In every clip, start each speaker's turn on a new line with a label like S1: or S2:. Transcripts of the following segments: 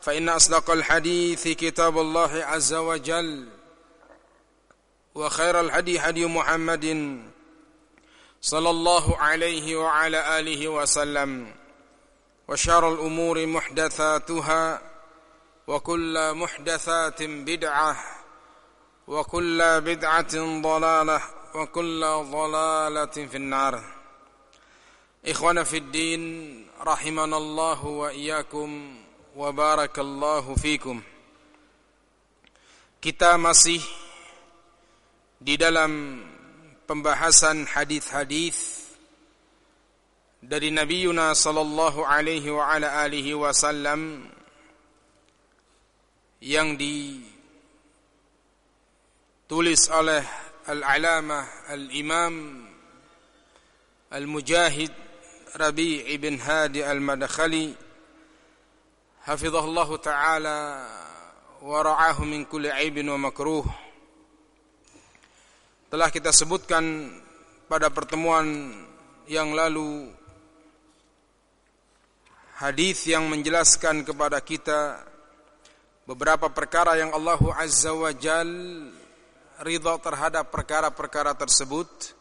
S1: فإن أصدق الحديث كتاب الله عز وجل وخير الهدي هدي محمد صلى الله عليه وعلى آله وسلم وشر الأمور محدثاتها وكل محدثات بدعة وكل بدعة ضلالة وكل ضلالة في النار. إخوانا في الدين رحمنا الله وإياkum wa barakallahu fikum. Kita masih di dalam pembahasan hadis-hadis dari nabiyuna sallallahu alaihi wa ala alihi wasallam yang ditulis oleh al-alamah al-imam al-mujahid Rabi' ibn Hadi al-Madkhali حفظه taala تعالى ورعاه min kulli عيب ومكروه telah kita sebutkan pada pertemuan yang lalu hadis yang menjelaskan kepada kita beberapa perkara yang Allah Azza wa Jal ridha terhadap perkara-perkara tersebut.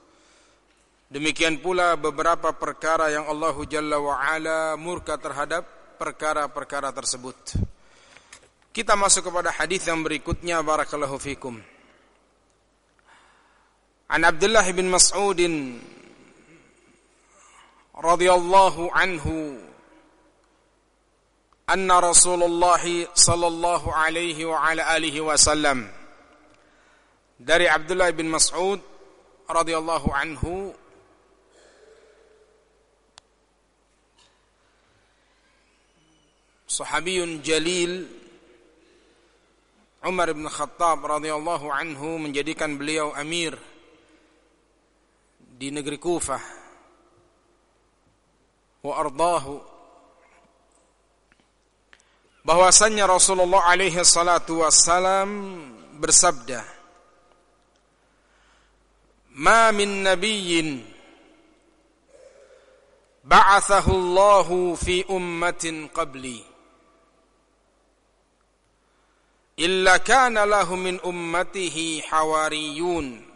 S1: Demikian pula beberapa perkara yang Allah Jalla wa Ala murka terhadap perkara-perkara tersebut. Kita masuk kepada hadis yang berikutnya barakallahu fikum. An Abdullah bin Mas'ud radhiyallahu anhu anna Rasulullah sallallahu alaihi wa ala alihi wasallam dari Abdullah bin Mas'ud radhiyallahu anhu sahabiyun jalil Umar bin Khattab radhiyallahu anhu menjadikan beliau amir di negeri Kufah. Wa ardahu. Bahwasannya Rasulullah alaihi salatu wassalam bersabda ما من نبي بعثه الله في امه قبلي الا كان له من امته حواريون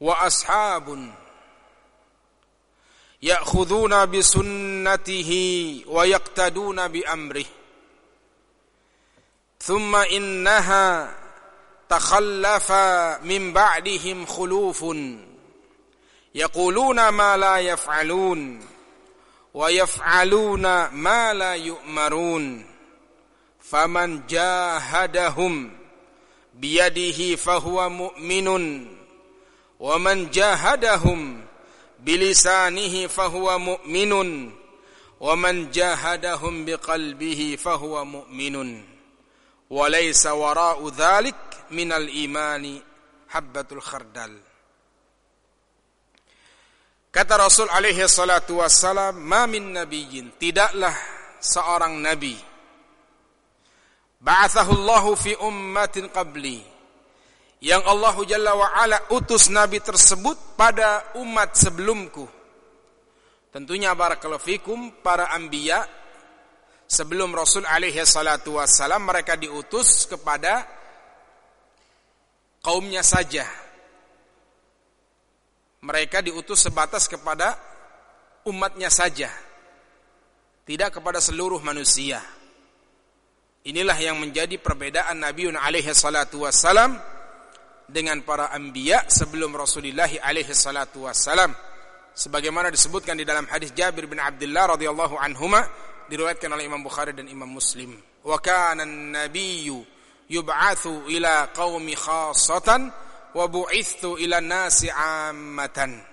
S1: واصحاب ياخذون بسنته ويقتدون بامره ثم انها تخلف من بعدهم خلوف يقولون ما لا يفعلون ويفعلون faman jahadahum biyadihi fahuwa mu'minun. Wa man jahadahum bilisanihi fahuwa mu'minun. Wa man jahadahum biqalbihi fahuwa mu'minun. Wa laysa wara'u dhalik minal imani habbatul khardal. Kata Rasul alaihi salatu wassalam, "Ma min nabiyyin," tidaklah seorang nabi ba'athahu Allahu fi ummatin qabli. Yang Allah Jalla wa ala utus nabi tersebut pada umat sebelumku. Tentunya barakallahu fikum para anbiya sebelum Rasul alaihi salatu wassalam mereka diutus kepada kaumnya saja. Mereka diutus sebatas kepada umatnya saja. Tidak kepada seluruh manusia Inilah yang menjadi perbedaan Nabi alaihi salatu wassalam dengan para anbiya sebelum Rasulullah alaihi salatu wassalam. Sebagaimana disebutkan di dalam hadis Jabir bin Abdullah radhiyallahu anhuma diriwayatkan oleh Imam Bukhari dan Imam Muslim. Wa kana an-nabiyyu yub'atsu ila qaumi khassatan wa bu'itsu ila nasi 'ammatan.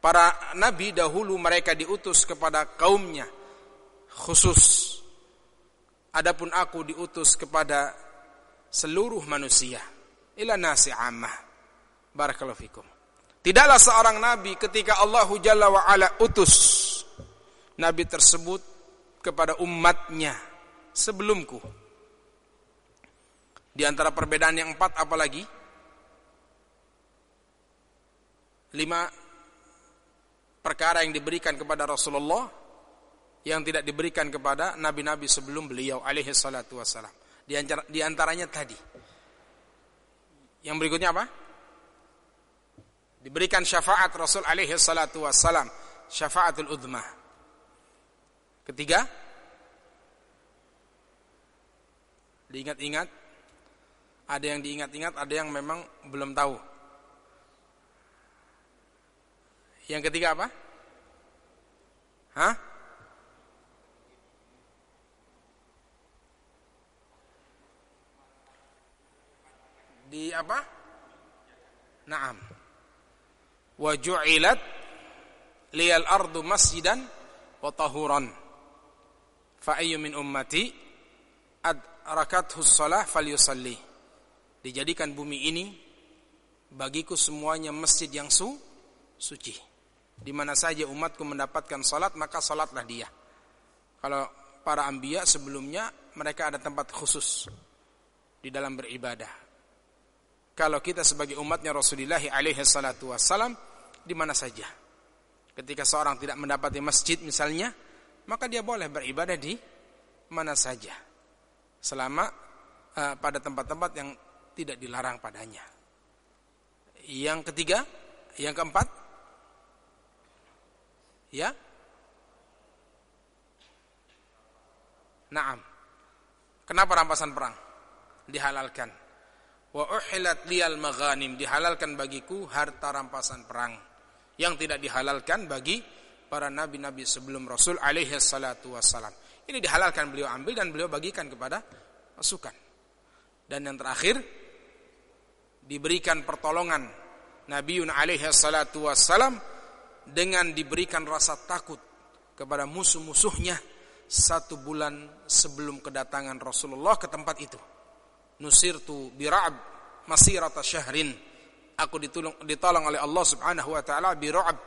S1: Para nabi dahulu mereka diutus kepada kaumnya khusus Adapun aku diutus kepada seluruh manusia. Ila nasi ammah. Barakallahu fikum. Tidaklah seorang nabi ketika Allah Jalla wa ala utus nabi tersebut kepada umatnya sebelumku. Di antara perbedaan yang empat apalagi? Lima perkara yang diberikan kepada Rasulullah yang tidak diberikan kepada nabi-nabi sebelum beliau alaihi salatu wassalam. Di, antara, di antaranya tadi. Yang berikutnya apa? Diberikan syafaat Rasul alaihi salatu wassalam. Syafaatul udhmah. Ketiga, diingat-ingat, ada yang diingat-ingat, ada yang memang belum tahu. Yang ketiga apa? Hah? Di apa? Naam. Wa ju'ilat liyal ardu masjidan wa tahuran. Fa ayyu min ummati adrakathu shalah falyusalli. Dijadikan bumi ini bagiku semuanya masjid yang su suci. Di mana saja umatku mendapatkan salat maka salatlah dia. Kalau para anbiya sebelumnya mereka ada tempat khusus di dalam beribadah kalau kita sebagai umatnya Rasulullah alaihi salatu wassalam di mana saja. Ketika seorang tidak mendapati masjid misalnya, maka dia boleh beribadah di mana saja. Selama uh, pada tempat-tempat yang tidak dilarang padanya. Yang ketiga, yang keempat, ya, Naam. Kenapa rampasan perang dihalalkan? Wa uhilat liyal maghanim dihalalkan bagiku harta rampasan perang yang tidak dihalalkan bagi para nabi-nabi sebelum Rasul alaihi salatu wassalam. Ini dihalalkan beliau ambil dan beliau bagikan kepada pasukan. Dan yang terakhir diberikan pertolongan Nabiun alaihi salatu wassalam dengan diberikan rasa takut kepada musuh-musuhnya satu bulan sebelum kedatangan Rasulullah ke tempat itu nusirtu bira'ab masirata syahrin. Aku ditolong ditolong oleh Allah Subhanahu wa taala bira'ab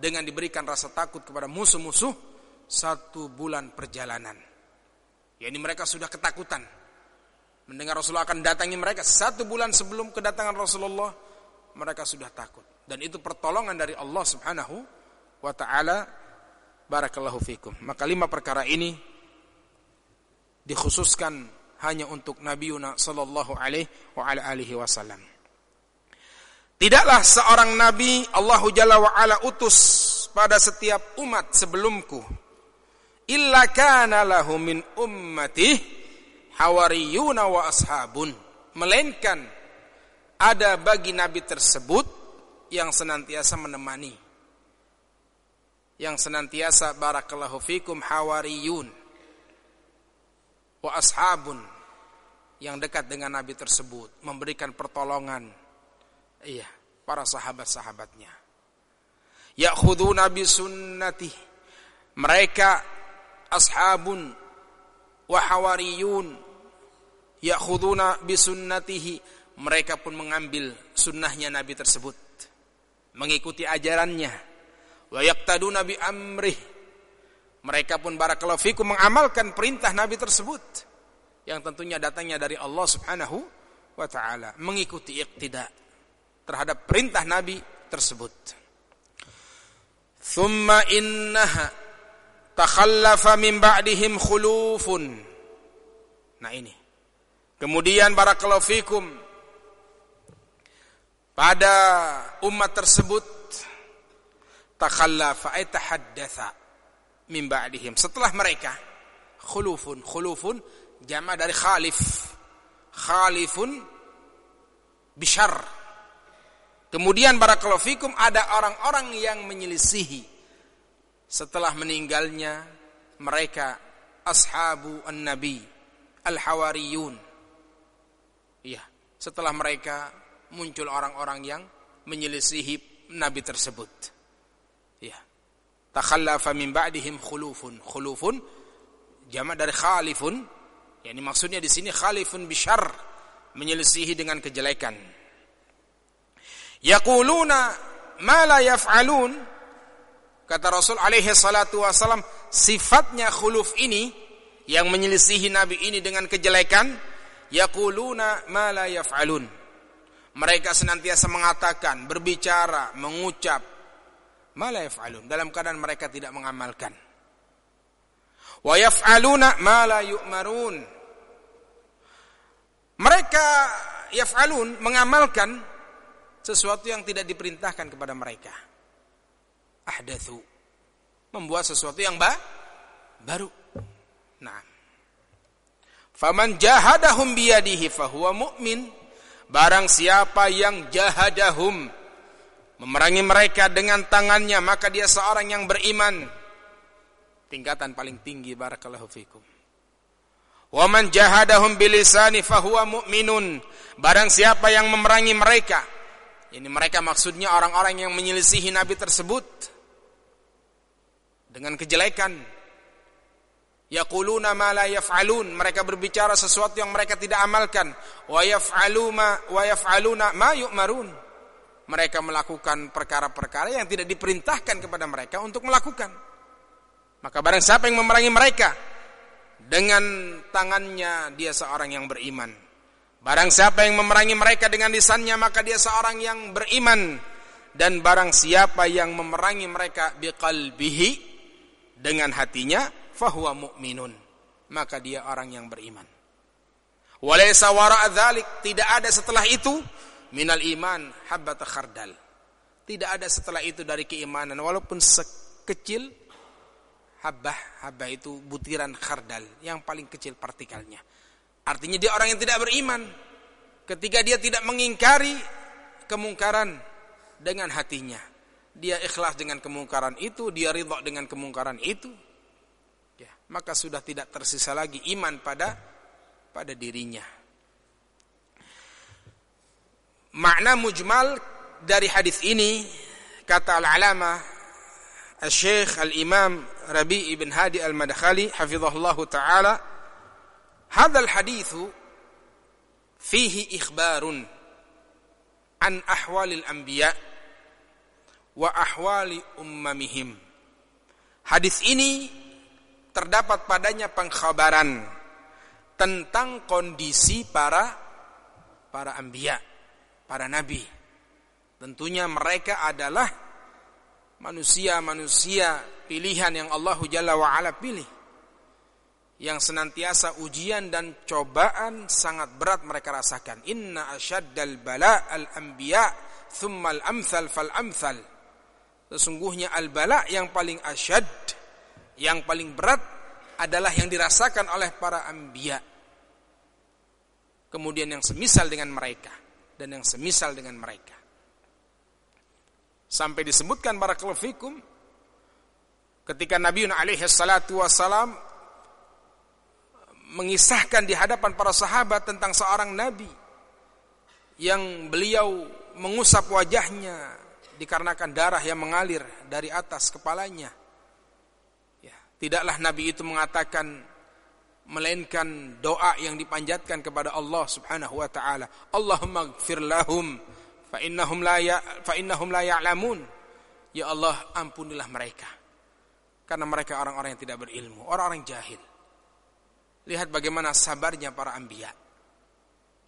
S1: dengan diberikan rasa takut kepada musuh-musuh satu bulan perjalanan. Yakni mereka sudah ketakutan. Mendengar Rasulullah akan datangi mereka satu bulan sebelum kedatangan Rasulullah mereka sudah takut. Dan itu pertolongan dari Allah Subhanahu wa taala. Barakallahu fikum. Maka lima perkara ini dikhususkan hanya untuk Nabi Yuna sallallahu alaihi wa ala alihi wasallam. Tidaklah seorang nabi Allah Jalla wa ala utus pada setiap umat sebelumku. Illa kana lahu min ummati hawariyuna wa ashabun. Melainkan ada bagi nabi tersebut yang senantiasa menemani. Yang senantiasa barakallahu fikum hawariyun wa ashabun yang dekat dengan Nabi tersebut memberikan pertolongan. Iya para sahabat-sahabatnya. Ya'khuduna bi sunnati mereka ashabun wa hawariyun. Ya'khuduna bi sunnatihi. Mereka pun mengambil sunnahnya Nabi tersebut. Mengikuti ajarannya. Wa yaqtaduna bi amrih mereka pun barakallahu fikum mengamalkan perintah Nabi tersebut. yang tentunya datangnya dari Allah Subhanahu wa taala, mengikuti iqtida terhadap perintah Nabi tersebut. Thumma innaha takhallafa min ba'dihim khulufun. Nah ini. Kemudian barakallahu fikum pada umat tersebut takhallafa ay tahaddatha min ba'dihim. Setelah mereka khulufun khulufun jama dari khalif. Khalifun bishar kemudian barakallahu fikum ada orang-orang yang menyelisihi. Setelah meninggalnya mereka ashabu an-nabi al-hawariyun. Iya setelah mereka muncul orang-orang yang menyelisihi nabi tersebut. Ya takhallafa min ba'dihim khulufun. Khulufun jamak dari khalifun. Yakni maksudnya di sini khalifun bisyar menyelisihi dengan kejelekan. Yaquluna ma la yaf'alun. Kata Rasul alaihi salatu wasalam sifatnya khuluf ini yang menyelisihi nabi ini dengan kejelekan yaquluna ma la yaf'alun. Mereka senantiasa mengatakan berbicara mengucap ma la yaf'alun. Dalam keadaan mereka tidak mengamalkan. Wa yaf'aluna ma la yu'marun. Mereka yaf'alun mengamalkan sesuatu yang tidak diperintahkan kepada mereka. Ahdathu membuat sesuatu yang ba baru. Nah faman jahadahum biyadihi fahuwa mu'min. Barang siapa yang jahadahum memerangi mereka dengan tangannya maka dia seorang yang beriman. Tingkatan paling tinggi barakallahu fikum. Wa man jahadahum bilisani fahuwa mu'minun. Barang siapa yang memerangi mereka ini mereka maksudnya orang-orang yang menyelisihi nabi tersebut dengan kejelekan. Yaquluna ma la yaf'alun. Mereka berbicara sesuatu yang mereka tidak amalkan. Wa yaf'aluna wa yaf'aluna ma yu'marun mereka melakukan perkara-perkara yang tidak diperintahkan kepada mereka untuk melakukan maka barang siapa yang memerangi mereka dengan tangannya dia seorang yang beriman. Barang siapa yang memerangi mereka dengan lisannya maka dia seorang yang beriman dan barang siapa yang memerangi mereka biqalbihi dengan hatinya fahuwa mu'minun maka dia orang yang beriman. Walaysa wara'a dzalik tidak ada setelah itu minal iman habbat khardal. Tidak ada setelah itu dari keimanan walaupun sekecil Habah, habah itu butiran khardal yang paling kecil partikelnya. Artinya dia orang yang tidak beriman. Ketika dia tidak mengingkari kemungkaran dengan hatinya. Dia ikhlas dengan kemungkaran itu, dia ridha dengan kemungkaran itu. Ya, maka sudah tidak tersisa lagi iman pada pada dirinya. Makna mujmal dari hadis ini kata al-alama Al-Syekh Al-Imam Rabi' ibn Hadi Al-Madkhali hafizahullah taala hadzal hadithu fihi ikhbarun an ahwalil anbiya wa ahwali ummamihim. Hadis ini terdapat padanya pengkhabaran tentang kondisi para para anbiya para nabi. Tentunya mereka adalah manusia-manusia pilihan yang Allah Jalla wa'ala pilih yang senantiasa ujian dan cobaan sangat berat mereka rasakan. Inna asyaddal bala al anbiya thumma al amthal fal amthal. Sesungguhnya al bala yang paling asyad yang paling berat adalah yang dirasakan oleh para anbiya. Kemudian yang semisal dengan mereka dan yang semisal dengan mereka Sampai disebutkan barakallahu fikum ketika Nabi alaihi salatu mengisahkan di hadapan para sahabat tentang seorang nabi yang beliau mengusap wajahnya dikarenakan darah yang mengalir dari atas kepalanya. Ya, tidaklah nabi itu mengatakan melainkan doa yang dipanjatkan kepada Allah Subhanahu wa taala. Allahumma gfir lahum fa innahum la ya fa innahum la ya'lamun ya Allah ampunilah mereka karena mereka orang-orang yang tidak berilmu orang-orang jahil Lihat bagaimana sabarnya para anbiya.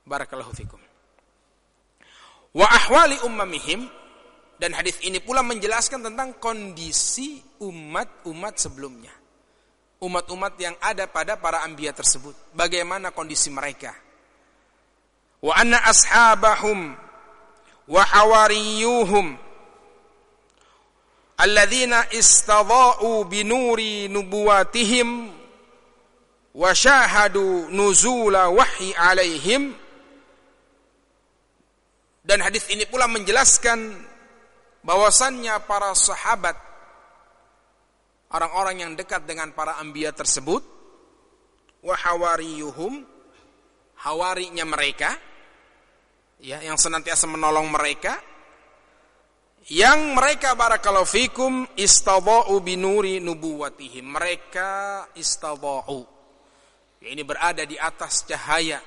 S1: Barakallahu fikum. Wa ahwali ummamihim dan hadis ini pula menjelaskan tentang kondisi umat-umat sebelumnya. Umat-umat yang ada pada para anbiya tersebut. Bagaimana kondisi mereka. Wa anna ashabahum wa hawariyuhum alladzina istadha'u binuri nubuwatihim wa syahadu nuzula wahyi alaihim dan hadis ini pula menjelaskan bahwasannya para sahabat orang-orang yang dekat dengan para anbiya tersebut wa hawariyuhum hawarinya mereka ya yang senantiasa menolong mereka yang mereka barakallahu fikum istadha'u binuri nubuwatihim mereka istadha'u ya, ini berada di atas cahaya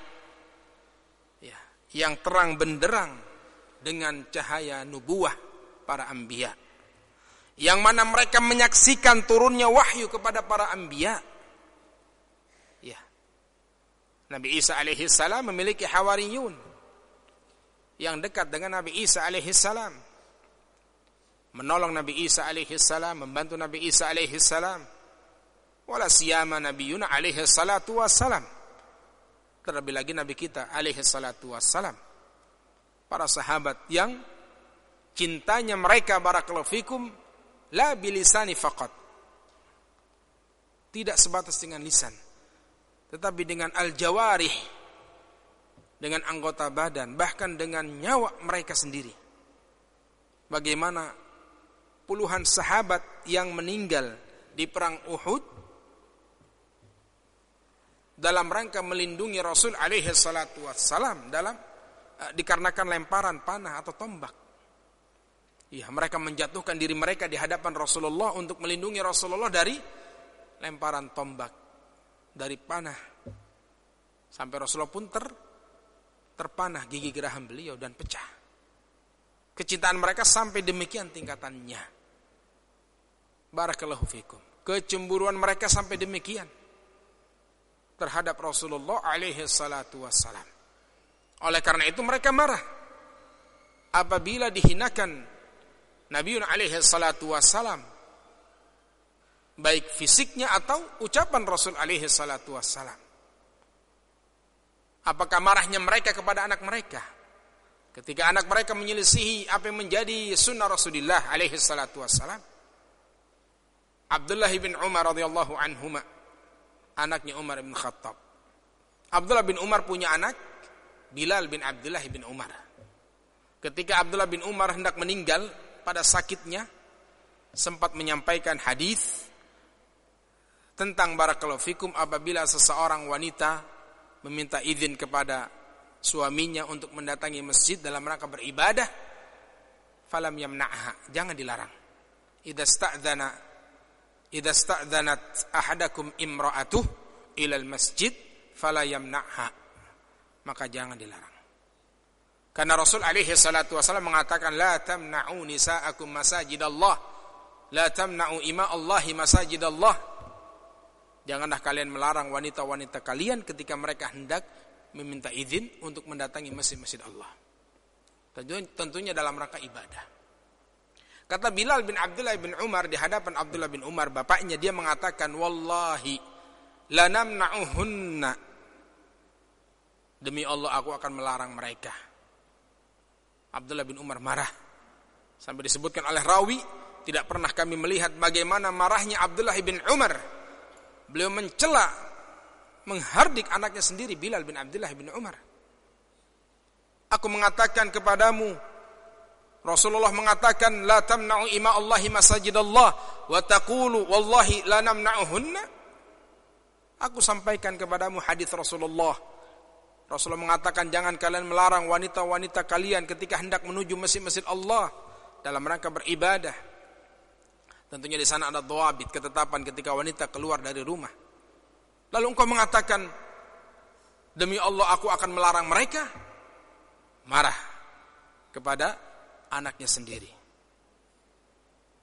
S1: ya yang terang benderang dengan cahaya nubuah para anbiya. Yang mana mereka menyaksikan turunnya wahyu kepada para anbiya. Ya. Nabi Isa alaihi salam memiliki hawariyun yang dekat dengan Nabi Isa alaihi salam. Menolong Nabi Isa alaihi salam, membantu Nabi Isa alaihi salam. Wala siyama alaihi salatu wassalam. Terlebih lagi Nabi kita alaihi salatu wassalam para sahabat yang cintanya mereka barakallahu fikum la bilisani faqat. Tidak sebatas dengan lisan, tetapi dengan al-jawarih, dengan anggota badan, bahkan dengan nyawa mereka sendiri. Bagaimana puluhan sahabat yang meninggal di perang Uhud dalam rangka melindungi Rasul alaihi salatu wassalam dalam Eh, dikarenakan lemparan panah atau tombak. Ya, mereka menjatuhkan diri mereka di hadapan Rasulullah untuk melindungi Rasulullah dari lemparan tombak, dari panah. Sampai Rasulullah pun ter terpanah gigi geraham beliau dan pecah. Kecintaan mereka sampai demikian tingkatannya. Barakallahu fikum. Kecemburuan mereka sampai demikian terhadap Rasulullah alaihi salatu wassalam. Oleh karena itu mereka marah apabila dihinakan Nabi alaihi salatu wassalam baik fisiknya atau ucapan Rasul alaihi salatu wassalam. Apakah marahnya mereka kepada anak mereka? Ketika anak mereka menyelisihi apa yang menjadi sunnah Rasulullah alaihi salatu wassalam. Abdullah bin Umar radhiyallahu anhuma anaknya Umar bin Khattab. Abdullah bin Umar punya anak Bilal bin Abdullah bin Umar. Ketika Abdullah bin Umar hendak meninggal pada sakitnya, sempat menyampaikan hadis tentang barakallahu fikum apabila seseorang wanita meminta izin kepada suaminya untuk mendatangi masjid dalam rangka beribadah, falam yamna'ha, jangan dilarang. Idza sta'dzana idza sta'dzanat ahadakum imra'atuh ila masjid fala yamna'ha maka jangan dilarang. Karena Rasul alaihi salatu wasallam mengatakan la tamna'u nisa'akum masajidallah. La tamna'u ima Allahi masajidallah. Janganlah kalian melarang wanita-wanita kalian ketika mereka hendak meminta izin untuk mendatangi masjid-masjid Allah. Tentunya dalam rangka ibadah. Kata Bilal bin Abdullah bin Umar di hadapan Abdullah bin Umar bapaknya dia mengatakan wallahi lanamna'uhunna Demi Allah aku akan melarang mereka. Abdullah bin Umar marah. Sampai disebutkan oleh rawi, tidak pernah kami melihat bagaimana marahnya Abdullah bin Umar. Beliau mencela, menghardik anaknya sendiri Bilal bin Abdullah bin Umar. Aku mengatakan kepadamu, Rasulullah mengatakan la tamna'u ima Allahi masajidallah wa taqulu wallahi la namna'uhunna. Aku sampaikan kepadamu hadis Rasulullah Rasulullah mengatakan jangan kalian melarang wanita-wanita kalian ketika hendak menuju masjid-masjid Allah dalam rangka beribadah. Tentunya di sana ada doabit ketetapan ketika wanita keluar dari rumah. Lalu engkau mengatakan demi Allah aku akan melarang mereka. Marah kepada anaknya sendiri.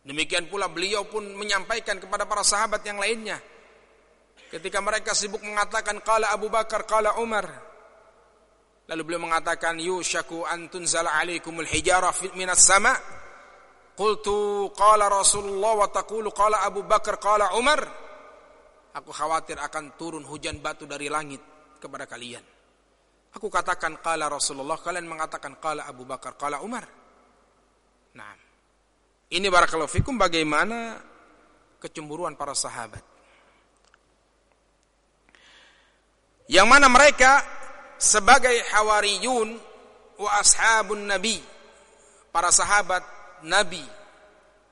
S1: Demikian pula beliau pun menyampaikan kepada para sahabat yang lainnya. Ketika mereka sibuk mengatakan qala Abu Bakar, qala Umar. Lalu beliau mengatakan yushaku an tunzala alaikumul hijarah minas sama. Qultu qala Rasulullah wa taqulu qala Abu Bakar, qala Umar. Aku khawatir akan turun hujan batu dari langit kepada kalian. Aku katakan qala Rasulullah, kalian mengatakan qala Abu Bakar, qala Umar. Nah, ini barakallahu fikum bagaimana kecemburuan para sahabat. Yang mana mereka sebagai hawariyun wa ashabun nabi, para sahabat nabi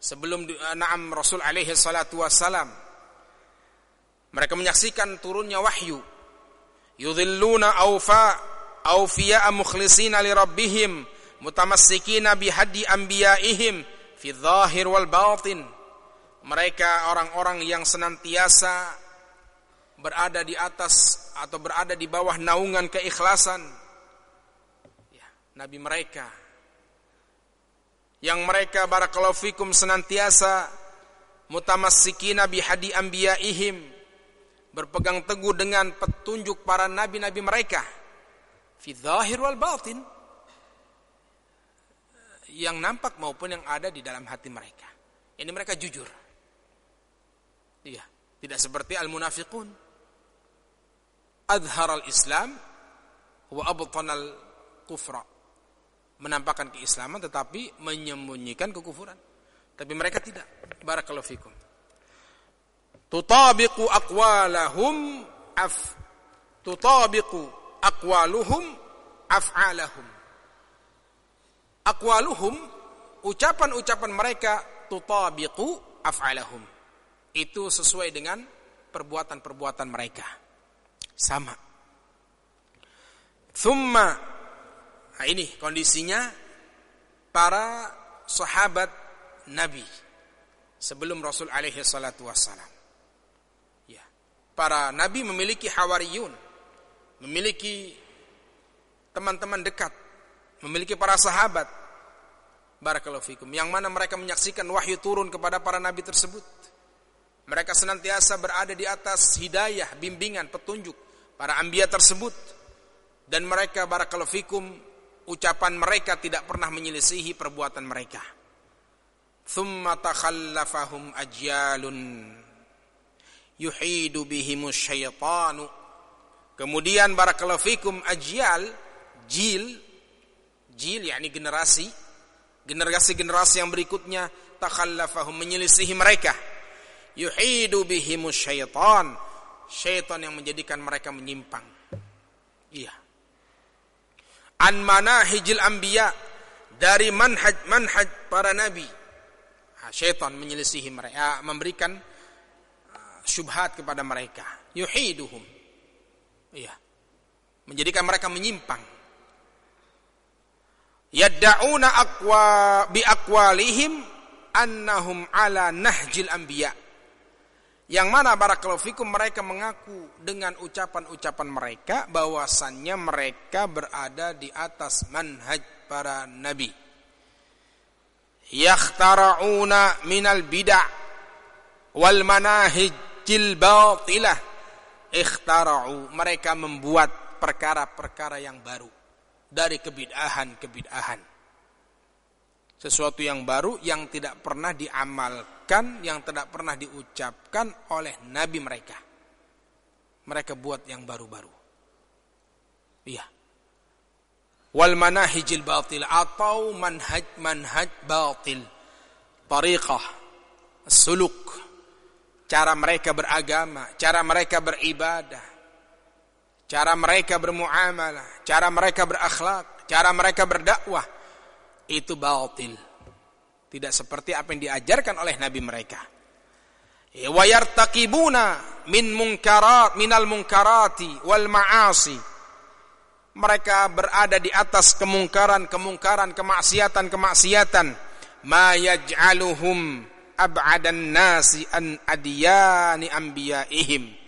S1: sebelum na'am Rasul alaihi salatu wassalam. Mereka menyaksikan turunnya wahyu. Yudhilluna awfa awfiya'a mukhlisina li rabbihim mutamassikina bihadi anbiya'ihim fi dhahir wal batin. Mereka orang-orang yang senantiasa berada di atas atau berada di bawah naungan keikhlasan ya, nabi mereka yang mereka barakallahu fikum senantiasa mutamassikina bihadi anbiya'ihim berpegang teguh dengan petunjuk para nabi-nabi mereka fi dhahir wal batin yang nampak maupun yang ada di dalam hati mereka. Ini mereka jujur. Iya, tidak seperti al-munafiqun. Adhar al-Islam wa abtan al-kufra. Menampakkan keislaman tetapi menyembunyikan kekufuran. Tapi mereka tidak. Barakallahu fikum. Tutabiqu aqwalahum af tutabiqu aqwaluhum af'alahum aqwaluhum ucapan-ucapan mereka tutabiqu af'alahum itu sesuai dengan perbuatan-perbuatan mereka sama. Thumma nah ini kondisinya para sahabat nabi sebelum Rasul alaihi salatu wassalam. Ya. Para nabi memiliki hawariyun memiliki teman-teman dekat memiliki para sahabat. Barakallahu yang mana mereka menyaksikan wahyu turun kepada para nabi tersebut. Mereka senantiasa berada di atas hidayah bimbingan petunjuk para anbiya tersebut. Dan mereka barakallahu fikum ucapan mereka tidak pernah menyelisihi perbuatan mereka. Thumma takhallafahum ajyalun yuhidu bihimus syaitanu. Kemudian barakallahu fikum ajyal jil jil yakni generasi generasi-generasi yang berikutnya takhallafahum menyelisihi mereka. Yuhidu bihimus syaitan syaitan yang menjadikan mereka menyimpang. Iya. An manahijil anbiya dari manhaj manhaj para nabi. Syaitan menyelisihi mereka memberikan syubhat kepada mereka. Yuhiduhum. Iya. Menjadikan mereka menyimpang. Yadda'una aqwa bi aqwalihim annahum ala nahjil anbiya yang mana barakallahu fikum mereka mengaku dengan ucapan-ucapan mereka bahwasannya mereka berada di atas manhaj para nabi yakhtara'una minal bid'ah wal manahijil batilah ikhtara'u mereka membuat perkara-perkara yang baru dari kebid'ahan-kebid'ahan. Sesuatu yang baru yang tidak pernah diamalkan, yang tidak pernah diucapkan oleh nabi mereka. Mereka buat yang baru-baru. Iya. Wal manahijil batil atau manhaj manhaj batil. Tariqah, suluk, cara mereka beragama, cara mereka beribadah, cara mereka bermuamalah, cara mereka berakhlak, cara mereka berdakwah itu batil. Tidak seperti apa yang diajarkan oleh nabi mereka. Wa yartaqibuna min munkarat minal munkarati wal ma'asi. Mereka berada di atas kemungkaran-kemungkaran, kemaksiatan-kemaksiatan. Ma yaj'aluhum ab'adan nasi an adiyani anbiya'ihim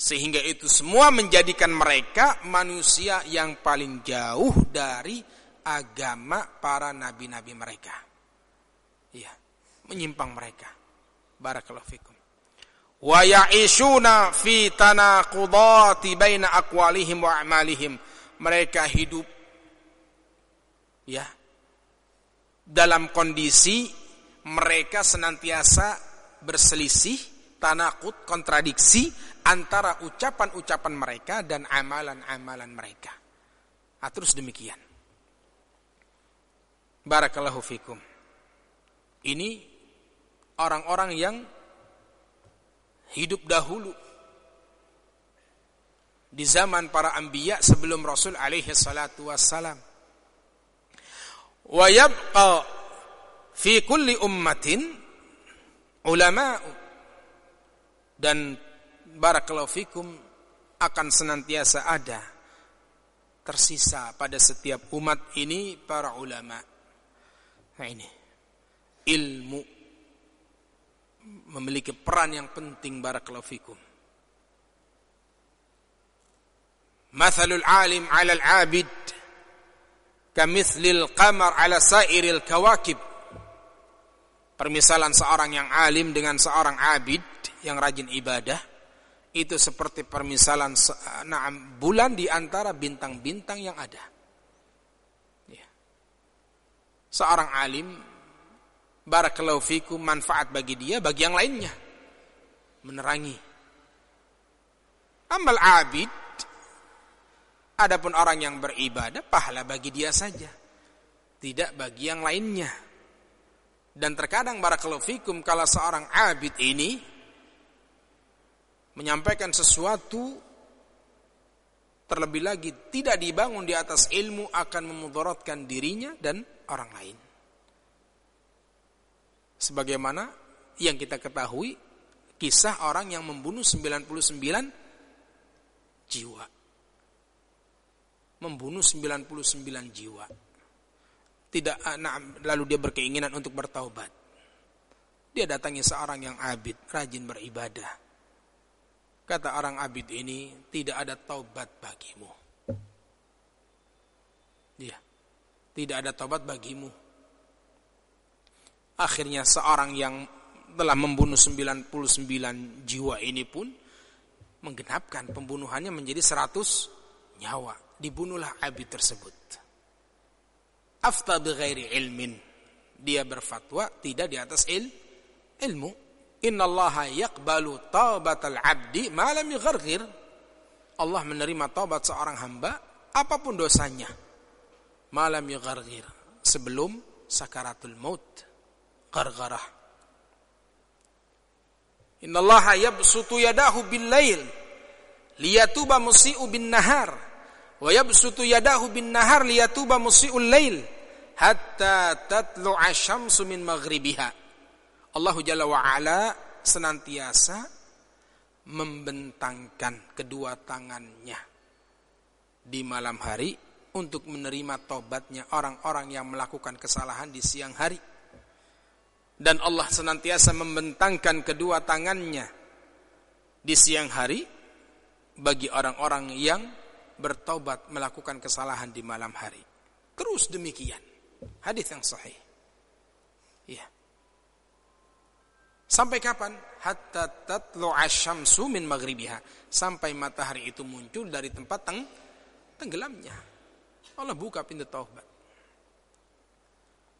S1: sehingga itu semua menjadikan mereka manusia yang paling jauh dari agama para nabi-nabi mereka. Iya, menyimpang mereka. Barakallahu fikum. wa ya'ishuna fi tanaqudati baina aqwalihim wa a'malihim mereka hidup ya dalam kondisi mereka senantiasa berselisih tanakut kontradiksi antara ucapan-ucapan mereka dan amalan-amalan mereka. Nah, terus demikian. Barakallahu fikum. Ini orang-orang yang hidup dahulu di zaman para anbiya sebelum Rasul alaihi salatu wassalam. Wa yabqa fi kulli ummatin ulama dan barakallahu fikum akan senantiasa ada tersisa pada setiap umat ini para ulama. Nah ini ilmu memiliki peran yang penting barakallahu fikum. Mathalul alim 'ala al-'abid kamithlil qamar 'ala sairil kawakib. Permisalan seorang yang alim dengan seorang abid yang rajin ibadah itu seperti permisalan nah, bulan di antara bintang-bintang yang ada. Ya. Seorang alim barakallahu fikum manfaat bagi dia, bagi yang lainnya. Menerangi. Amal abid adapun orang yang beribadah pahala bagi dia saja. Tidak bagi yang lainnya. Dan terkadang barakallahu fikum kalau seorang abid ini menyampaikan sesuatu terlebih lagi tidak dibangun di atas ilmu akan memudaratkan dirinya dan orang lain sebagaimana yang kita ketahui kisah orang yang membunuh 99 jiwa. Membunuh 99 jiwa. Tidak nah, lalu dia berkeinginan untuk bertaubat. Dia datangi seorang yang abid, rajin beribadah. Kata orang abid ini, tidak ada taubat bagimu. Iya. Tidak ada taubat bagimu Akhirnya seorang yang telah membunuh 99 jiwa ini pun menggenapkan pembunuhannya menjadi 100 nyawa. Dibunuhlah abid tersebut. Afta bighairi ilmin. Dia berfatwa tidak di atas il, ilmu. Allah yakbalu taubatal abdi malam yughargir. Allah menerima taubat seorang hamba apa pun dosanya. Malam yughargir. Sebelum sakaratul maut qarqarah. Innallaha yabsutu yadahu bil lail liyatuba musii'u bin nahar wa yabsutu yadahu bin nahar liyatuba musii'ul lail hatta tatlu'a syamsu min maghribiha. Allah Jalla wa ala senantiasa membentangkan kedua tangannya di malam hari untuk menerima tobatnya orang-orang yang melakukan kesalahan di siang hari dan Allah senantiasa membentangkan kedua tangannya di siang hari bagi orang-orang yang bertobat melakukan kesalahan di malam hari. Terus demikian. Hadis yang sahih. Ya. Sampai kapan? Hatta tatlu asyamsu min maghribiha. Sampai matahari itu muncul dari tempat teng tenggelamnya. Allah buka pintu taubat.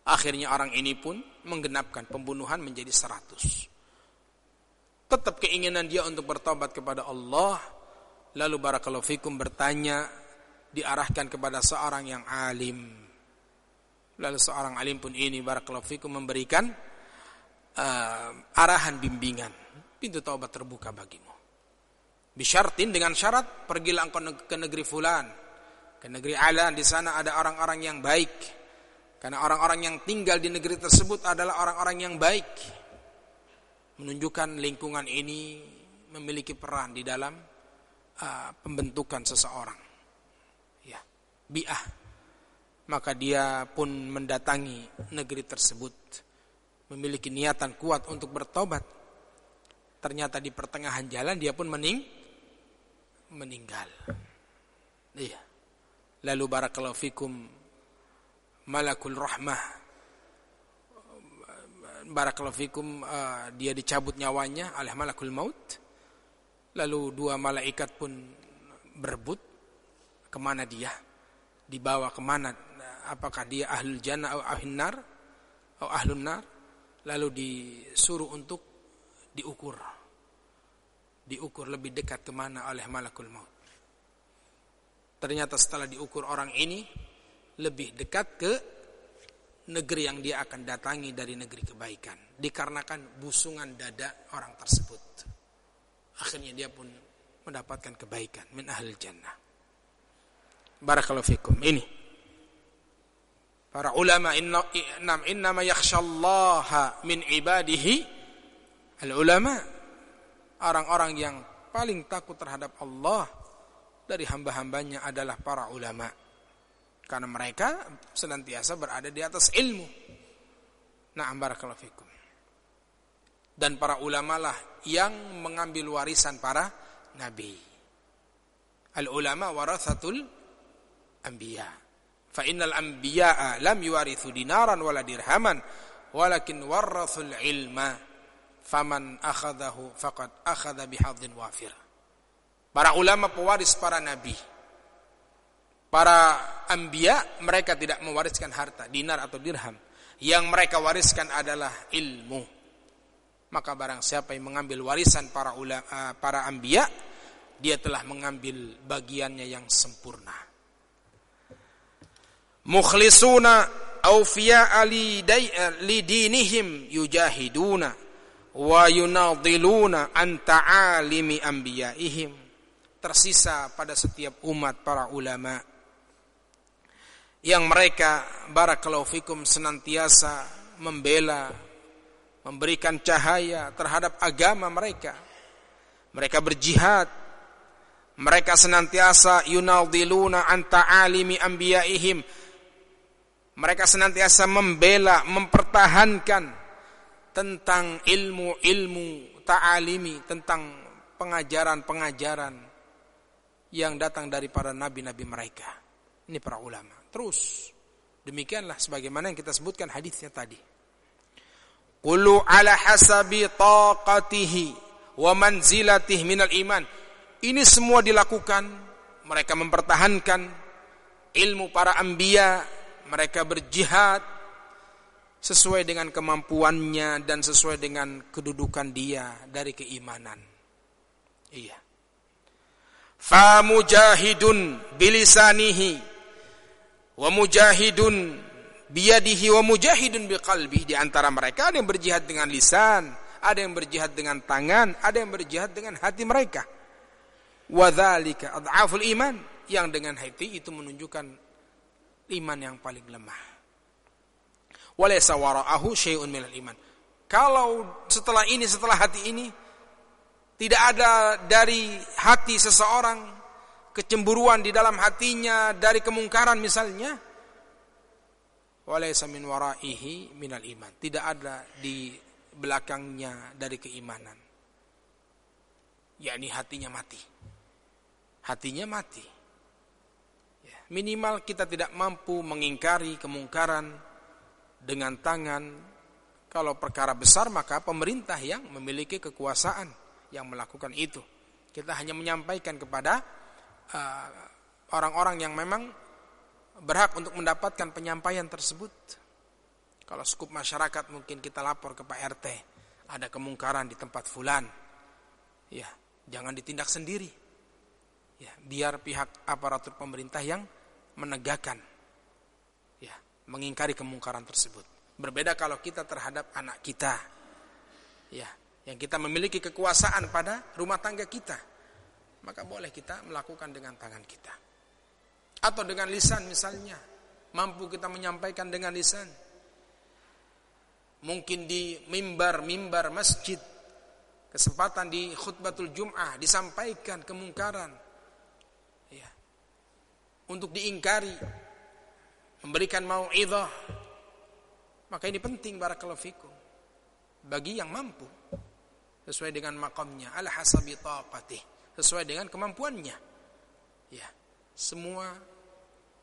S1: Akhirnya orang ini pun menggenapkan pembunuhan menjadi seratus. Tetap keinginan dia untuk bertobat kepada Allah. Lalu barakallahu fikum bertanya, diarahkan kepada seorang yang alim. Lalu seorang alim pun ini barakallahu fikum memberikan uh, arahan bimbingan. Pintu taubat terbuka bagimu. Bisyartin dengan syarat pergilah ke negeri fulan, ke negeri Alan di sana ada orang-orang yang baik karena orang-orang yang tinggal di negeri tersebut adalah orang-orang yang baik. Menunjukkan lingkungan ini memiliki peran di dalam uh, pembentukan seseorang. Ya, bi'ah. Maka dia pun mendatangi negeri tersebut. Memiliki niatan kuat untuk bertobat. Ternyata di pertengahan jalan dia pun mening meninggal. Iya. Lalu barakallahu fikum malakul rahmah. Barakallahu fikum uh, dia dicabut nyawanya oleh malakul maut. Lalu dua malaikat pun berebut ke mana dia? Dibawa ke mana? Apakah dia ahlul jannah atau ahlun nar? Atau ahlun nar? Lalu disuruh untuk diukur. Diukur lebih dekat ke mana oleh malakul maut ternyata setelah diukur orang ini lebih dekat ke negeri yang dia akan datangi dari negeri kebaikan. Dikarenakan busungan dada orang tersebut. Akhirnya dia pun mendapatkan kebaikan min ahli jannah. Barakallahu fikum. Ini. Para ulama inna innam innama yakhshallaha min ibadihi al ulama orang-orang yang paling takut terhadap Allah dari hamba-hambanya adalah para ulama karena mereka senantiasa berada di atas ilmu. Nah, barakallahu fikum. Dan para ulama lah yang mengambil warisan para nabi. Al ulama warathatul anbiya. Fa innal anbiya'a lam yuwarithu dinaran wala dirhaman walakin warathul ilma faman akhadahu faqad akhadha bihadzin wafir. Para ulama pewaris para nabi Para ambia mereka tidak mewariskan harta, dinar atau dirham. Yang mereka wariskan adalah ilmu. Maka barang siapa yang mengambil warisan para ulama, eh, para ambia, dia telah mengambil bagiannya yang sempurna. Mukhlisuna awfiya li dinihim yujahiduna wa yunadiluna an ta'alimi anbiyaihim. Tersisa pada setiap umat para ulama. Yang mereka barakallahu fikum senantiasa membela memberikan cahaya terhadap agama mereka. Mereka berjihad. Mereka senantiasa yunadiluna an ta'alimi anbiyaihim. Mereka senantiasa membela mempertahankan tentang ilmu-ilmu ta'alimi tentang pengajaran-pengajaran yang datang dari para nabi-nabi mereka ini para ulama Terus demikianlah sebagaimana yang kita sebutkan hadisnya tadi. Qulu ala hasabi taqatihi wa manzilatihi minal iman. Ini semua dilakukan mereka mempertahankan ilmu para anbiya, mereka berjihad sesuai dengan kemampuannya dan sesuai dengan kedudukan dia dari keimanan. Iya. Fa mujahidun bilisanihi wa mujahidun biyadihi wa mujahidun biqalbi di antara mereka ada yang berjihad dengan lisan, ada yang berjihad dengan tangan, ada yang berjihad dengan hati mereka. Wa dzalika adhaful iman yang dengan hati itu menunjukkan iman yang paling lemah. Walaysa wara'ahu syai'un minal iman. Kalau setelah ini, setelah hati ini tidak ada dari hati seseorang kecemburuan di dalam hatinya dari kemungkaran misalnya. Walaysa min waraihi minal iman. Tidak ada di belakangnya dari keimanan. Yakni hatinya mati. Hatinya mati. Ya, minimal kita tidak mampu mengingkari kemungkaran dengan tangan. Kalau perkara besar maka pemerintah yang memiliki kekuasaan yang melakukan itu kita hanya menyampaikan kepada Uh, orang-orang yang memang berhak untuk mendapatkan penyampaian tersebut. Kalau skup masyarakat mungkin kita lapor ke Pak RT, ada kemungkaran di tempat fulan. Ya, jangan ditindak sendiri. Ya, biar pihak aparatur pemerintah yang menegakkan ya, mengingkari kemungkaran tersebut. Berbeda kalau kita terhadap anak kita. Ya, yang kita memiliki kekuasaan pada rumah tangga kita maka boleh kita melakukan dengan tangan kita. Atau dengan lisan misalnya, mampu kita menyampaikan dengan lisan. Mungkin di mimbar-mimbar masjid, kesempatan di khutbatul jum'ah disampaikan kemungkaran. Ya. Untuk diingkari, memberikan mau'idhah. Maka ini penting barakallahu fikum. Bagi yang mampu sesuai dengan makamnya ala hasabi taqatih. Sesuai dengan kemampuannya. Ya, semua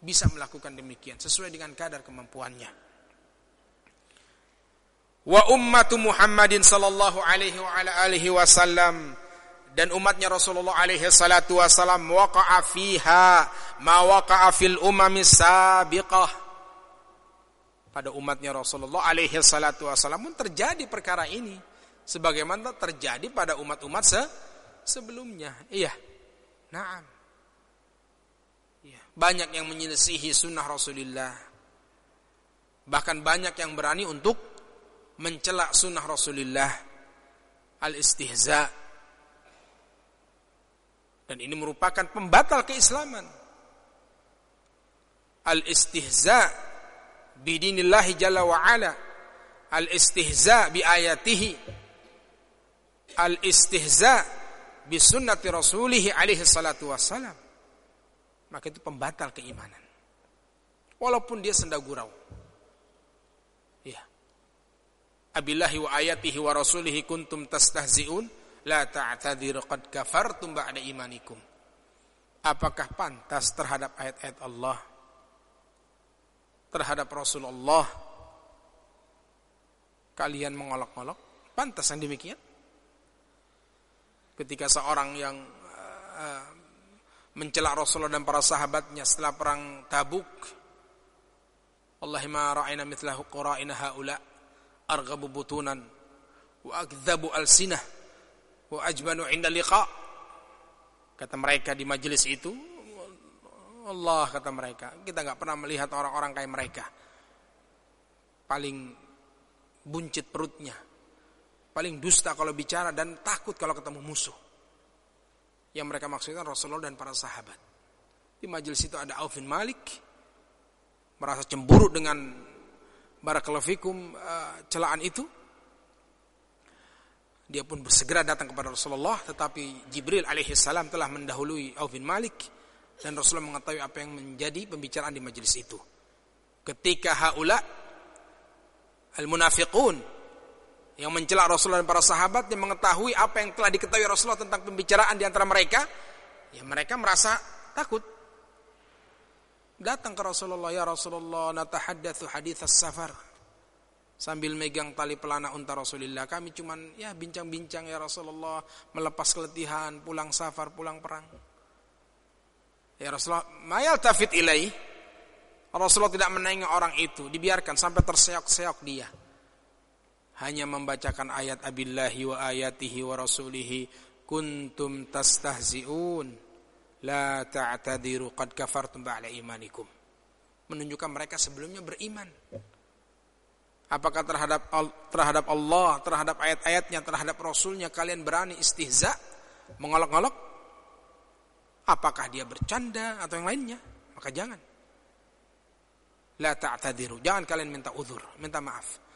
S1: bisa melakukan demikian. Sesuai dengan kadar kemampuannya. wa ummatu Muhammadin sallallahu alaihi wa ala alihi wasallam dan umatnya Rasulullah alaihi salatu wasallam waqa'a fiha ma waqa'a fil umami sabiqah. Pada umatnya Rasulullah alaihi salatu wasallam pun terjadi perkara ini sebagaimana terjadi pada umat-umat se sebelumnya. Iya. Na'am. Iya. banyak yang menyelisihi sunnah Rasulullah. Bahkan banyak yang berani untuk mencela sunnah Rasulullah. Al-istihza. Dan ini merupakan pembatal keislaman. Al-istihza bidinillahi jalla wa ala al-istihza bi ayatihi al-istihza bi sunnati rasulih alaihi salatu wassalam. Maka itu pembatal keimanan. Walaupun dia senda gurau. Abillahi wa ayatihi wa rasulihi kuntum tastahzi'un la ta'tadiru qad kafartum ba'da imanikum. Apakah pantas terhadap ayat-ayat Allah terhadap Rasulullah kalian mengolok-olok? Pantas yang demikian ketika seorang yang uh, mencela Rasulullah dan para sahabatnya setelah perang Tabuk Allahumma ra'ina mithlahu qura'ina haula arghabu butunan wa akdzabu alsinah wa ajmanu inda liqa. Kata mereka di majelis itu Allah kata mereka kita nggak pernah melihat orang-orang kayak mereka. Paling buncit perutnya paling dusta kalau bicara dan takut kalau ketemu musuh. Yang mereka maksudkan Rasulullah dan para sahabat. Di majelis itu ada Aufin Malik merasa cemburu dengan barakallahu fikum uh, celaan itu. Dia pun bersegera datang kepada Rasulullah tetapi Jibril alaihi salam telah mendahului Auf bin Malik dan Rasulullah mengetahui apa yang menjadi pembicaraan di majelis itu. Ketika haula al-munafiqun yang mencela Rasulullah dan para sahabat yang mengetahui apa yang telah diketahui Rasulullah tentang pembicaraan di antara mereka ya mereka merasa takut Datang ke Rasulullah, ya Rasulullah, natahaddatsu hadits safar. Sambil megang tali pelana unta Rasulullah, kami cuman ya bincang-bincang ya Rasulullah, melepas keletihan, pulang safar, pulang perang. Ya Rasulullah, mayal tafid ilai. Rasulullah tidak menengok orang itu, dibiarkan sampai terseok-seok dia. Hanya membacakan ayat abillahi wa ayatihi wa rasulihi kuntum tastahzi'un La ta'tadiru qad kafartum ba'da imanikum. Menunjukkan mereka sebelumnya beriman. Apakah terhadap terhadap Allah, terhadap ayat-ayatnya, terhadap Rasulnya kalian berani istihza, mengolok-olok? Apakah dia bercanda atau yang lainnya? Maka jangan. La ta'tadiru. Jangan kalian minta uzur, minta maaf.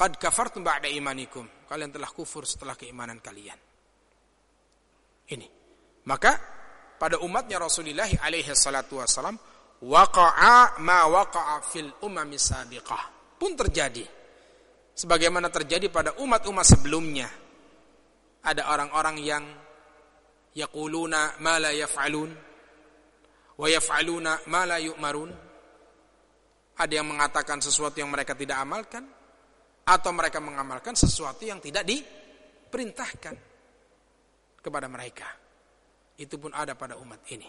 S1: Qad kafartum ba'da imanikum. Kalian telah kufur setelah keimanan kalian. Ini. Maka pada umatnya Rasulullah alaihi salatu wasalam waqa'a ma waqa'a fil umami sabiqah pun terjadi sebagaimana terjadi pada umat-umat sebelumnya ada orang-orang yang yaquluna ma la yaf'alun wa yaf'aluna ma la yu'marun ada yang mengatakan sesuatu yang mereka tidak amalkan atau mereka mengamalkan sesuatu yang tidak diperintahkan kepada mereka itu pun ada pada umat ini.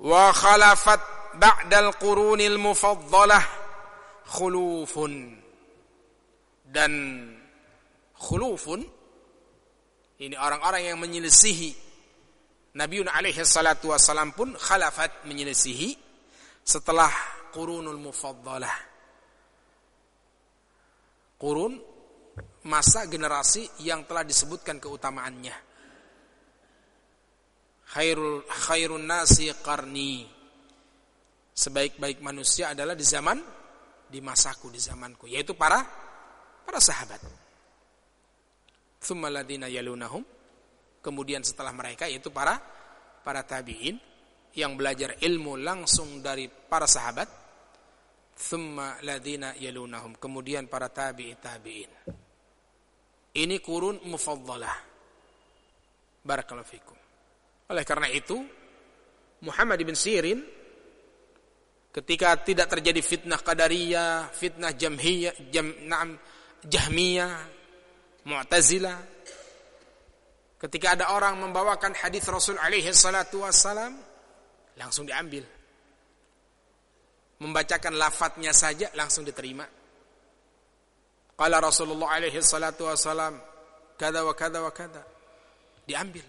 S1: Wa khalafat ba'dal qurunil mufaddalah khulufun. Dan khulufun ini orang-orang yang menyelisihi Nabiun alaihi salatu wassalam pun khalafat menyelisihi setelah qurunul mufaddalah. Qurun masa generasi yang telah disebutkan keutamaannya. Khairul khairun nasi qarni. Sebaik-baik manusia adalah di zaman di masaku di zamanku yaitu para para sahabat. Ladina yalunahum. Kemudian setelah mereka yaitu para para tabi'in yang belajar ilmu langsung dari para sahabat thumma ladina yalunahum kemudian para tabi'i tabi'in ini kurun mufaddalah barakallahu fikum oleh karena itu Muhammad bin Sirin ketika tidak terjadi fitnah qadariyah, fitnah jamhiyah, jam, naam, jahmiyah, mu'tazilah. Ketika ada orang membawakan hadis Rasul alaihi salatu wassalam, langsung diambil. Membacakan lafadznya saja langsung diterima. Qala Rasulullah alaihi salatu wassalam, kada wa kada wa kada. Diambil.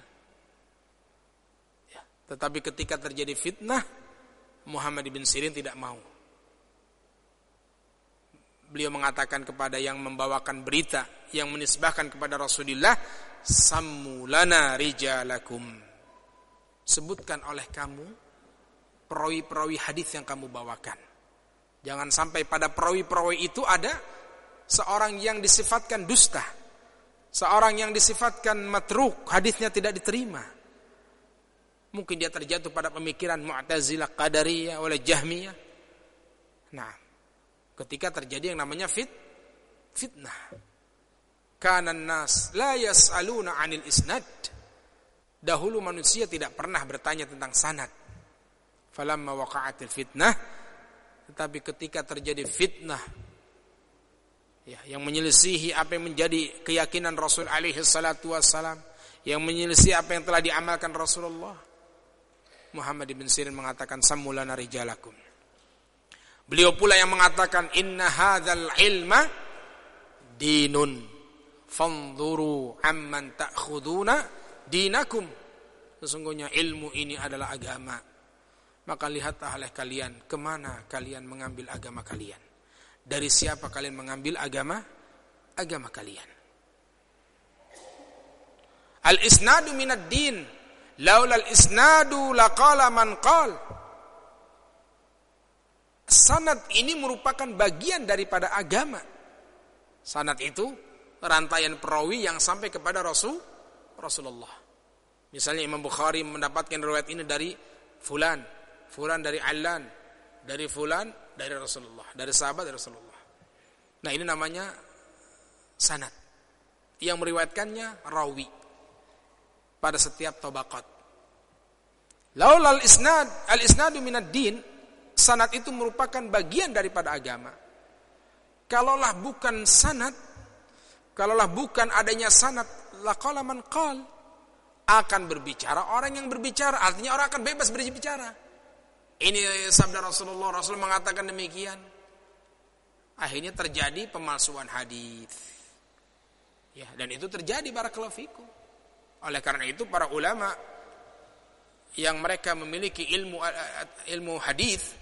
S1: Ya, tetapi ketika terjadi fitnah, Muhammad bin Sirin tidak mau. Beliau mengatakan kepada yang membawakan berita, yang menisbahkan kepada Rasulullah, Sammulana rijalakum. Sebutkan oleh kamu perawi-perawi hadis yang kamu bawakan. Jangan sampai pada perawi-perawi itu ada seorang yang disifatkan dusta. Seorang yang disifatkan matruk, hadisnya tidak diterima. Mungkin dia terjatuh pada pemikiran Mu'tazilah, Qadariyah, oleh Jahmiyah. Nah, ketika terjadi yang namanya fit fitnah. Kanan nas la yas'aluna 'anil isnad. Dahulu manusia tidak pernah bertanya tentang sanad. Falamma waqa'atil fitnah, tetapi ketika terjadi fitnah ya, yang menyelisihi apa yang menjadi keyakinan Rasul alaihi salatu yang menyelisihi apa yang telah diamalkan Rasulullah, Muhammad bin Sirin mengatakan samulana rijalakum. Beliau pula yang mengatakan inna hadzal ilma dinun fanzuru amman ta'khuduna dinakum. Sesungguhnya ilmu ini adalah agama. Maka lihatlah oleh kalian ke mana kalian mengambil agama kalian. Dari siapa kalian mengambil agama? Agama kalian. Al-isnadu minad din laulal isnadu laqala man qal. Sanad ini merupakan bagian daripada agama. Sanad itu rantaian perawi yang sampai kepada Rasul Rasulullah. Misalnya Imam Bukhari mendapatkan riwayat ini dari fulan fulan dari Allan dari fulan dari Rasulullah dari sahabat dari Rasulullah nah ini namanya sanad yang meriwayatkannya rawi pada setiap tabaqat. Laulal isnad, al isnadu minad din, sanad itu merupakan bagian daripada agama. Kalaulah bukan sanad, kalaulah bukan adanya sanad, laqala man qal akan berbicara orang yang berbicara, artinya orang akan bebas berbicara. Ini sabda Rasulullah, Rasul mengatakan demikian. Akhirnya terjadi pemalsuan hadis. Ya, dan itu terjadi barakallahu fikum. Oleh karena itu para ulama yang mereka memiliki ilmu ilmu hadis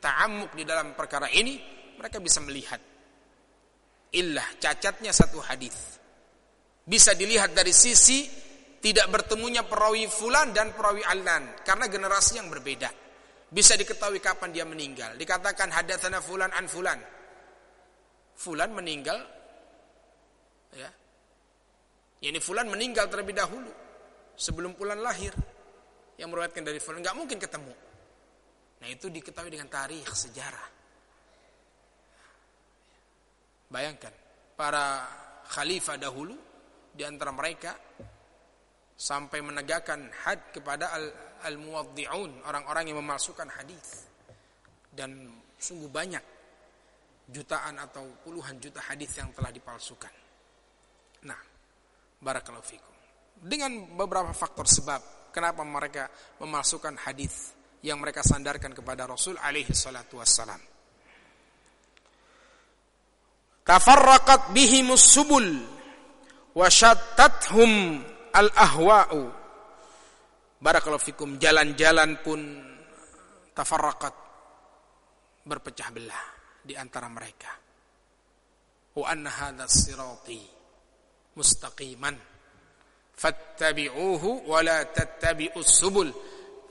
S1: ta'amuk di dalam perkara ini mereka bisa melihat illah cacatnya satu hadis bisa dilihat dari sisi tidak bertemunya perawi fulan dan perawi alan karena generasi yang berbeda bisa diketahui kapan dia meninggal dikatakan hadatsana fulan an fulan fulan meninggal ya ini fulan meninggal terlebih dahulu sebelum fulan lahir. Yang meriwayatkan dari fulan nggak mungkin ketemu. Nah, itu diketahui dengan tarikh sejarah. Bayangkan para khalifah dahulu di antara mereka sampai menegakkan had kepada al-muwaddi'un, orang-orang yang memalsukan hadis. Dan sungguh banyak jutaan atau puluhan juta hadis yang telah dipalsukan. Nah, Barakallahu fikum. Dengan beberapa faktor sebab kenapa mereka memasukkan hadis yang mereka sandarkan kepada Rasul alaihi salatu wassalam. Tafarraqat bihimus subul wa syattathum al-ahwa'u. Barakallahu fikum jalan-jalan pun tafarraqat berpecah belah di antara mereka. Wa anna hadha sirati mustaqiman fattabi'uhu wa la tattabi'us subul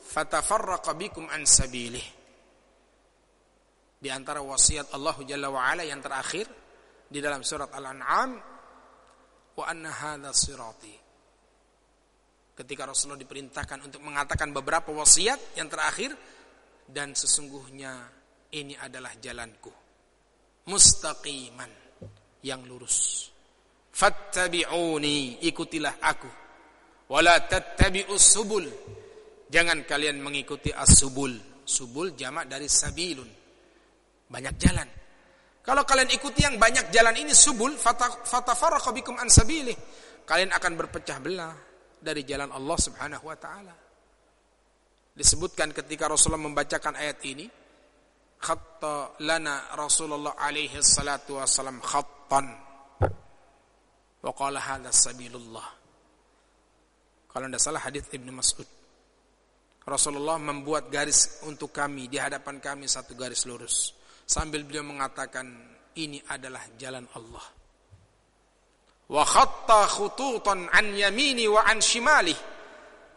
S1: fatafarraqa bikum an sabilih di antara wasiat Allah Jalla wa ala yang terakhir di dalam surat Al-An'am wa anna hadha sirati ketika Rasulullah diperintahkan untuk mengatakan beberapa wasiat yang terakhir dan sesungguhnya ini adalah jalanku mustaqiman yang lurus fattabi'uni ikutilah aku wala tattabi'us subul jangan kalian mengikuti as-subul Subul jamak dari sabilun. Banyak jalan. Kalau kalian ikuti yang banyak jalan ini subul fatafarraqu bikum an sabilih. Kalian akan berpecah belah dari jalan Allah Subhanahu wa taala. Disebutkan ketika Rasulullah membacakan ayat ini, khatta lana Rasulullah alaihi salatu wasallam khattan. Wa qala hadha sabilullah. Kalau tidak salah hadis Ibnu Mas'ud. Rasulullah membuat garis untuk kami di hadapan kami satu garis lurus sambil beliau mengatakan ini adalah jalan Allah. Wa khatta khututan an yamini wa an shimali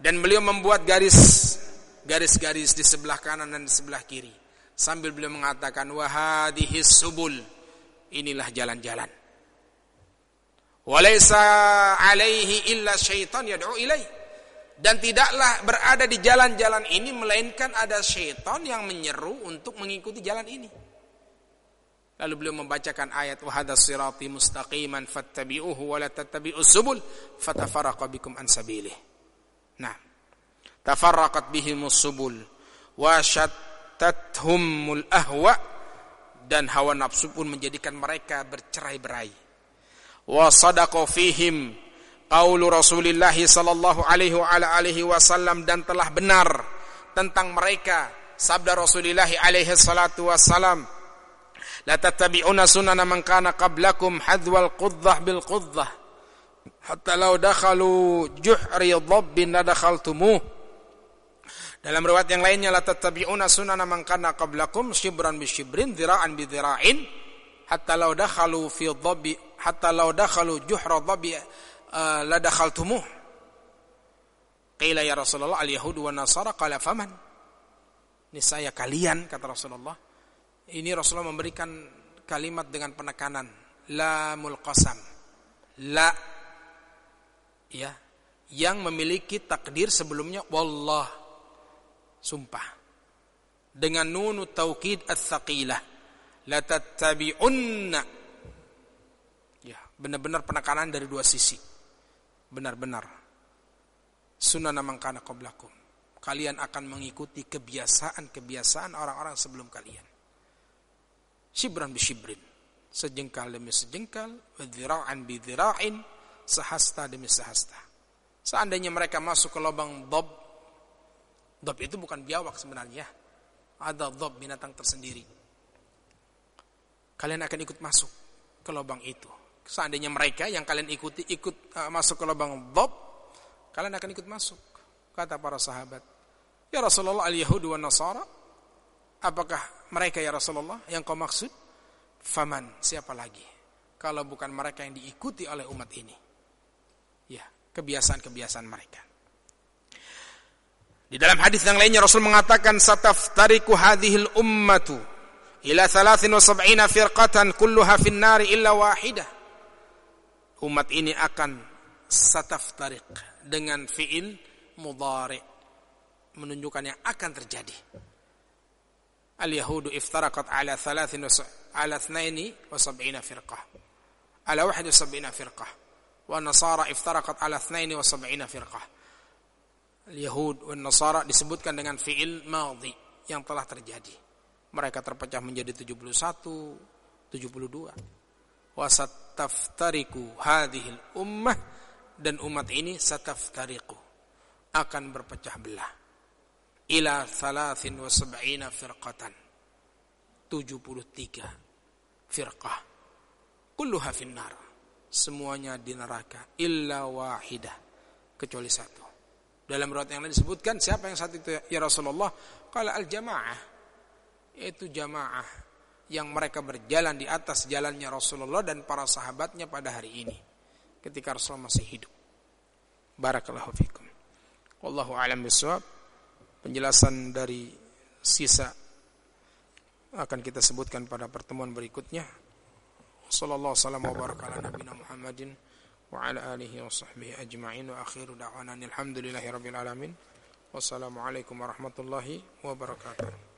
S1: dan beliau membuat garis garis-garis di sebelah kanan dan di sebelah kiri sambil beliau mengatakan wa subul inilah jalan-jalan. Walaysa alaihi illa syaitan yad'u ilaihi dan tidaklah berada di jalan-jalan ini melainkan ada syaitan yang menyeru untuk mengikuti jalan ini. Lalu beliau membacakan ayat wahada sirati mustaqiman fattabi'uhu wa la tattabi'us subul fatafarraqa bikum an sabilih. Nah, tafarraqat bihimus subul wa shattathumul ahwa dan hawa nafsu pun menjadikan mereka bercerai-berai. Wa sadaqa fihim qaulu Rasulullah sallallahu alaihi wa ala alihi wasallam dan telah benar tentang mereka sabda Rasulullah alaihi salatu wasallam la tattabi'una sunana man kana qablakum hadwal quddah bil quddah hatta law dakhalu juhri dhabbin ladakhaltumuh dalam riwayat yang lainnya la tattabi'una sunana man kana qablakum shibran bi shibrin dhira'an bi dhira'in hatta law dakhalu fi dhabbi hatta law dakhalu juhra dhabbi uh, la dakhaltumuh. Qila ya Rasulullah al-yahud wa nasara qala faman? Ini saya kalian kata Rasulullah. Ini Rasulullah memberikan kalimat dengan penekanan. La mulqasam. La. Ya. Yang memiliki takdir sebelumnya wallah. Sumpah. Dengan nunu taukid ats-tsaqilah la tattabi'unna. Ya benar-benar penekanan dari dua sisi. Benar-benar. Sunnah mangkana qablakum. Kalian akan mengikuti kebiasaan-kebiasaan orang-orang sebelum kalian. Shibran bi shibrin. Sejengkal demi sejengkal, wadhira'an bi dhira'in, sehasta demi sehasta. Seandainya mereka masuk ke lubang dob, dob itu bukan biawak sebenarnya. Ada dob binatang tersendiri. Kalian akan ikut masuk ke lubang itu Seandainya mereka yang kalian ikuti ikut uh, masuk ke lubang bob, kalian akan ikut masuk. Kata para sahabat, Ya Rasulullah al-Yahudi wa Nasara, apakah mereka ya Rasulullah yang kau maksud? Faman, siapa lagi? Kalau bukan mereka yang diikuti oleh umat ini. Ya, kebiasaan-kebiasaan mereka. Di dalam hadis yang lainnya Rasul mengatakan sataftariku hadhil ummatu ila 73 firqatan kulluha fin nari illa wahidah umat ini akan sataftarik dengan fiil mudhari menunjukkan yang akan terjadi. Ala thnaini wa sab'ina firqah. Ala wahid wa sab'ina firqah. Wa Nasara iftaraqat ala thnaini wa sab'ina firqah. Al-Yahud wa Nasara disebutkan dengan fiil madhi yang telah terjadi. Mereka terpecah menjadi 71, 72 wasataftariku hadhil ummah dan umat ini sataftariku akan berpecah belah ila thalathin wa sab'ina firqatan. 73 firqah. Kulluha finnar. Semuanya di neraka. Illa wahidah. Kecuali satu. Dalam riwayat yang lain disebutkan siapa yang satu itu? Ya Rasulullah. Qala al jamaah yaitu jamaah yang mereka berjalan di atas jalannya Rasulullah dan para sahabatnya pada hari ini. Ketika Rasulullah masih hidup. Barakallahu fikum. Wallahu a'lam bishawab. Penjelasan dari sisa akan kita sebutkan pada pertemuan berikutnya. Sallallahu wasallam wa baraka ala Muhammadin wa ala alihi wa sahbihi ajma'in wa akhiru da'wana alhamdulillahi rabbil alamin. Wassalamualaikum warahmatullahi wabarakatuh.